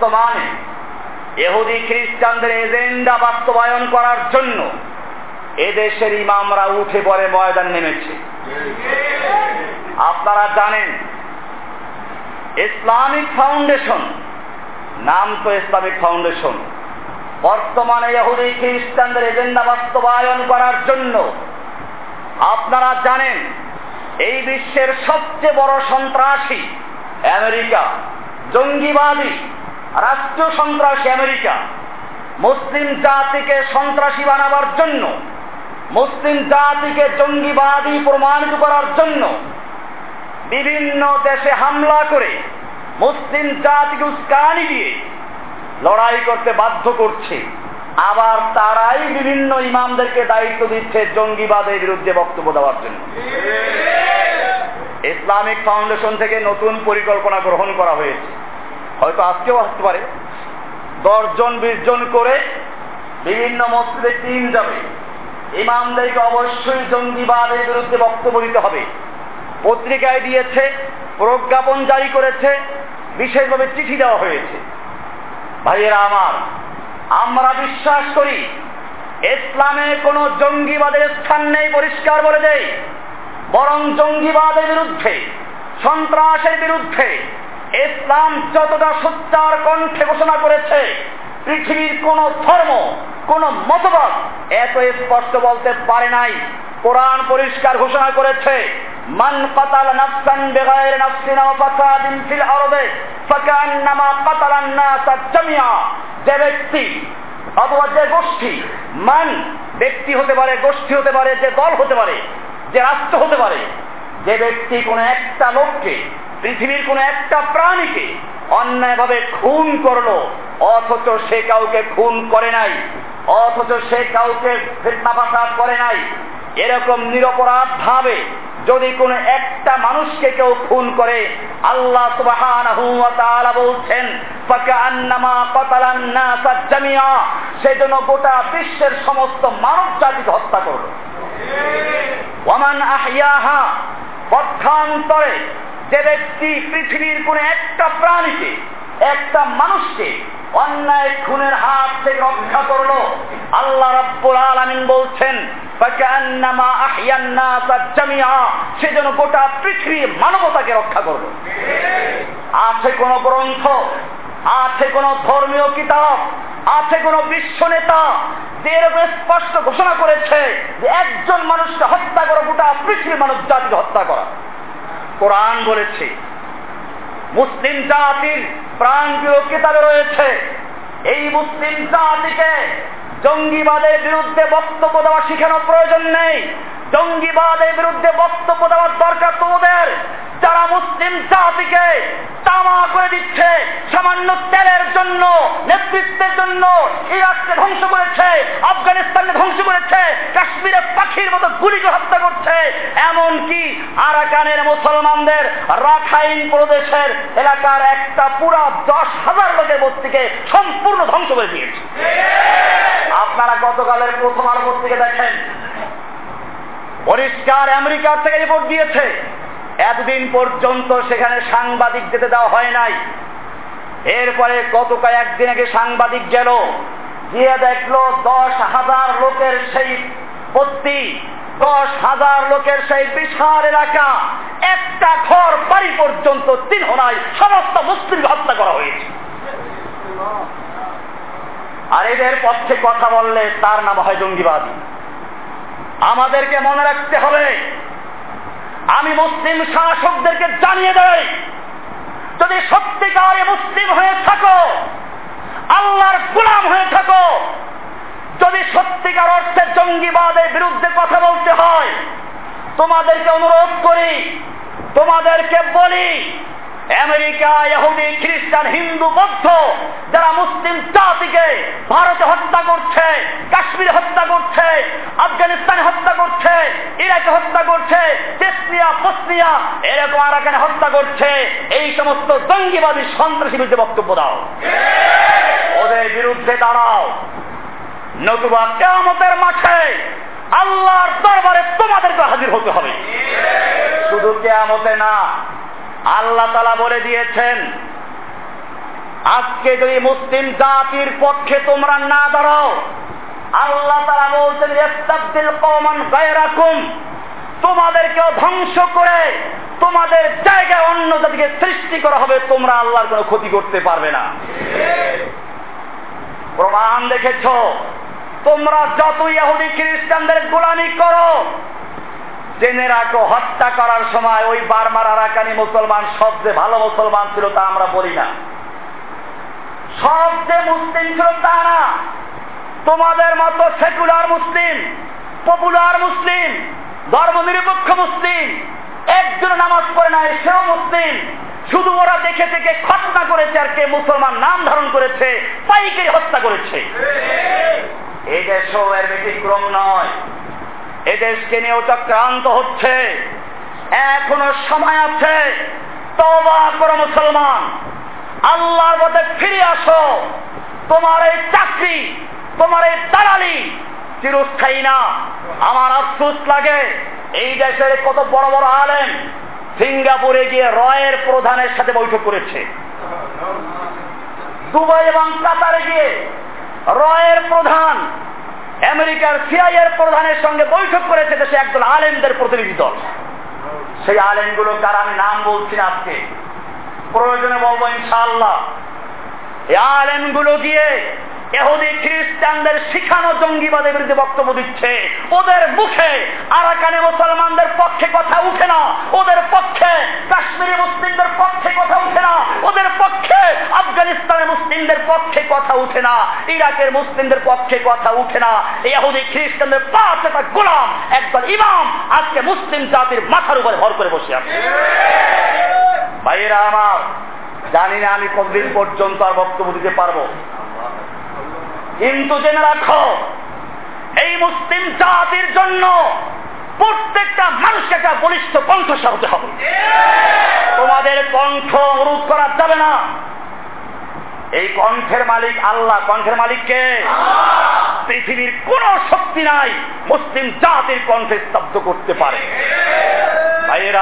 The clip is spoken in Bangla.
বর্তমানে এহুদি খ্রিস্টানদের এজেন্ডা বাস্তবায়ন করার জন্য এদেশের ইমামরা উঠে পড়ে ময়দান নেমেছে। আপনারা জানেন, ইসলামিক ফাউন্ডেশন, নাম তো ইসলামিক ফাউন্ডেশন, বর্তমানে ইহুদি খ্রিস্টানদের এজেন্ডা বাস্তবায়ন করার জন্য আপনারা জানেন, এই বিশ্বের সবচেয়ে বড় সন্ত্রাসী আমেরিকা, জঙ্গিবাদী রাষ্ট্রীয় সন্ত্রাসী আমেরিকা মুসলিম জাতিকে সন্ত্রাসী বানাবার জন্য মুসলিম জাতিকে জঙ্গিবাদী প্রমাণিত করার জন্য বিভিন্ন দেশে হামলা করে মুসলিম জাতিকে উস্কানি দিয়ে লড়াই করতে বাধ্য করছে। আবার তারাই বিভিন্ন ইমামদেরকে দায়িত্ব দিচ্ছে জঙ্গিবাদের বিরুদ্ধে বক্তব্য দেওয়ার জন্য। ইসলামিক ফাউন্ডেশন থেকে নতুন পরিকল্পনা গ্রহণ করা হয়েছে। হয়তো আজকেও আসতে পারে। দশজন বিশ জন করে বিভিন্ন মসজিদে টিম যাবে। ইমামদেরকে অবশ্যই জঙ্গিবাদের বিরুদ্ধে বক্তব্য দিতে হবে। পত্রিকায় দিয়েছে, প্রজ্ঞাপন জারি করেছে, বিশেষভাবে চিঠি দেওয়া হয়েছে। ভাইয়েরা আমার, আমরা বিশ্বাস করি, ইসলামে কোনো জঙ্গিবাদের স্থান নেই পরিষ্কার বলে দেয় বরং জঙ্গিবাদের বিরুদ্ধে, সন্ত্রাসের বিরুদ্ধে ইসলাম যতটা সত্যার কণ্ঠে ঘোষণা করেছে, পৃথিবীর কোন ধর্ম, কোন মতবাদ এত স্পষ্ট বলতে পারে নাই। কোরআন পরিষ্কার ঘোষণা করেছে, মান কাতাল নাফসান বিগাইর নাফসিন ওয়া ফাসাদিন ফিল আরদে ফাকান্নামা কাতালান নাস জামিয়া যে ব্যক্তি অথবা যে গোষ্ঠী, মান ব্যক্তি হতে পারে, গোষ্ঠী হতে পারে, যে দল হতে পারে, যে রাষ্ট্র হতে পারে, যে ব্যক্তি কোন একটা লোককে পৃথিবীর কোন একটা প্রাণীকে অন্যায়ভাবে খুন করল অথচ সে কাউকে খুন করে নাই অথচ সে কাউকে ফেতনা করে নাই। এরকম নিরপরাধ ভাবে যদি কোন একটা মানুষকে কেউ খুন করে আল্লাহ তাআলা বলছেন সেজন্য গোটা বিশ্বের সমস্ত মানব জাতিকে হত্যা করল। ওয়ামান আহইয়াহা পক্ষান্তরে যে ব্যক্তি পৃথিবীর কোন একটা প্রাণীকে, একটা মানুষকে অন্যায় খুনের হাত থেকে রক্ষা করল, আল্লাহ রাব্বুল আলামিন বলছেন সেজন্য গোটা পৃথিবী মানবতাকে রক্ষা করল। আছে কোন গ্রন্থ, আছে কোন ধর্মীয় কিতাব, আছে কোন বিশ্ব নেতা, যে স্পষ্ট ঘোষণা করেছে যে একজন মানুষকে হত্যা করা গোটা পৃথিবীর মানুষ জাতিকে হত্যা করা। কোরআন বলেছে। মুসলিম জাতির প্রাণ কিতাবে রয়েছে, এই মুসলিম জাতিকে জঙ্গিবাদের বিরুদ্ধে বক্তব্য দেওয়া শিখানোর প্রয়োজন নেই। জঙ্গিবাদের বিরুদ্ধে বক্তব্য দেওয়ার দরকার তোমাদের। যারা মুসলিম জাতিকে তামা করে দিচ্ছে সামান্য তেলের জন্য নেতৃত্বের জন্য ইরাককে ধ্বংস করেছে, আফগানিস্তানকে ধ্বংস করেছে কাশ্মীরে পাখির মতো গুলিকে হত্যা করছে। এমনকি আরাকানের মুসলমানদের রাখাইন প্রদেশের এলাকার একটা পুরা দশ হাজার লোকের বস্তিকে সম্পূর্ণ ধ্বংস করে দিয়েছে। আপনারা গতকালের প্রথম আলো পত্রিকা দেখেন। পরিষ্কার আমেরিকার থেকে রিপোর্ট দিয়েছে। এতদিন পর্যন্ত সেখানে সাংবাদিক যেতে দেওয়া হয় নাই। এরপরে গত কয়েকদিন আগে সাংবাদিক গেল, গিয়ে দেখল দশ হাজার লোকের সেই বস্তি দশ হাজার লোকের সেই বিশাল এলাকা, একটা ঘর বাড়ি পর্যন্ত তিন হনায় সমস্ত মুসলিম হত্যা করা হয়েছে। আর এদের পক্ষে কথা বললে তার নাম হয় জঙ্গিবাদী। আমাদেরকে মনে রাখতে হবে, আমি মুসলিম শাসকদেরকে জানিয়ে দেই যদি সত্যিকারে মুসলিম হয়ে থাকো, আল্লাহর গুলাম হয়ে থাকো, যদি সত্যিকার অর্থে জঙ্গিবাদের বিরুদ্ধে কথা বলতে হয়, তোমাদেরকে অনুরোধ করি, তোমাদেরকে বলি আমেরিকা, ইহুদি, খ্রিস্টান, হিন্দু, বৌদ্ধ যারা মুসলিম জাতিকে ভারতে হত্যা করছে, কাশ্মীরে হত্যা করছে, আফগানিস্তানে হত্যা করছে, ইরাকে হত্যা করছে, চেসনিয়া, বসনিয়া, এরকম আরাকানে হত্যা করছে। এই সমস্ত জঙ্গিবাদী সন্ত্রাসী বিরুদ্ধে বক্তব্য দাও। ওদের বিরুদ্ধে দাঁড়াও। নতুবা কেমতের মাঠে আল্লাহর দরবারে তোমাদেরকে হাজির হতে হবে। শুধু কেয়ামতে না আল্লাহ তালা বলে দিয়েছেন, আজকে যদি মুসলিম জাতির পক্ষে তোমরা না দাঁড়াও, আল্লাহ তারা বলছেন, ইস্তাবদিল কওমান গায়রাকুম তোমাদেরকেও ধ্বংস করে তোমাদের জায়গায় অন্য জাতিকে সৃষ্টি করা হবে, তোমরা আল্লাহর কোনো ক্ষতি করতে পারবে না। প্রমাণ দেখেছ, তোমরা যত ইহুদি খ্রিস্টানদের গোলামি করো জেনে রাখো, হত্যা করার সময় ওই বারমার আরাকানি মুসলমান সবচেয়ে ভালো মুসলমান ছিল তা আমরা বলি না। সব যে মুসলিম ছিল তা না। তোমাদের মতো সেকুলার মুসলিম, পপুলার মুসলিম, ধর্মনিরপেক্ষ মুসলিম একজন নামাজ পড়ে না সেও মুসলিম। শুধু ওরা দেখে থেকে খতনা করেছে আর কে মুসলমান নাম ধারণ করেছে, পাইকারি হত্যা করেছে। এই দেশও এর ব্যতিক্রম নয়। এদেশকে নিয়েও চক্রান্ত হচ্ছে। এখনও সময় আছে। তবা করো মুসলমান। আল্লাহর পথে ফিরে আসো। তোমার এই চাকরি, তোমার এই দালালি চিরস্থায়ী না। আমার আফসোস লাগে। এই দেশের কত বড় বড় আলেন সিঙ্গাপুরে গিয়ে রয়ের প্রধানের সাথে বৈঠক করেছে। দুবাই এবং কাতারে গিয়ে রয়ের প্রধান আমেরিকার সিআই এর প্রধানের সঙ্গে বৈঠক করেছে দেশে একদল আলেমদের প্রতিনিধি দল। সেই আলেমগুলো কার আমি নাম বলছি না আজকে। প্রয়োজনে বলব ইনশাআল্লাহ। এই আলেমগুলো গিয়ে এহুদি খ্রিস্টানদের শিখানো জঙ্গিবাদের বিরুদ্ধে বক্তব্য দিচ্ছে। ওদের মুখে আরাকানে মুসলমানদের পক্ষে কথা উঠে না। ওদের পক্ষে কাশ্মীরি মুসলিমদের পক্ষে কথা উঠে না। ওদের পক্ষে আফগানিস্তানের মুসলিমদের পক্ষে কথা উঠে না। ইরাকের মুসলিমদের পক্ষে কথা উঠে না। এহুদি খ্রিস্টানদের পাঁচ একটা গোলাম, একদল ইমাম আজকে মুসলিম জাতির মাথার উপরে ভর করে বসে আছে। ভাইয়েরা আমার, জানি না আমি কতদিন পর্যন্ত আর বক্তব্য দিতে পারব। কিন্তু জেনে রাখো, এই মুসলিম জাতির জন্য প্রত্যেকটা মানুষকে একটা বলিষ্ঠ কণ্ঠস্বর হতে হবে। তোমাদের কণ্ঠ রোধ করা যাবে না। এই কণ্ঠের মালিক আল্লাহ কণ্ঠের মালিককে পৃথিবীর কোন শক্তি নাই মুসলিম জাতির কণ্ঠে স্তব্ধ করতে পারে। ভাইয়েরা